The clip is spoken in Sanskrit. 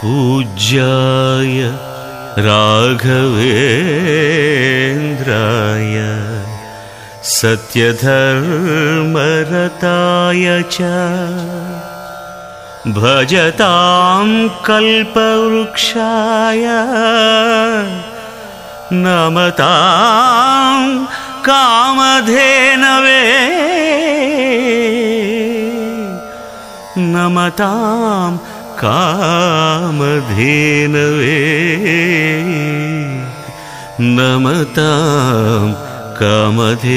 पूज्याय राघवेन्द्राय सत्यधर्मरताय च भजतां कल्पवृक्षाय नमतां कामधेनवे नमतां कामधेनवे नमतां कामधेनवे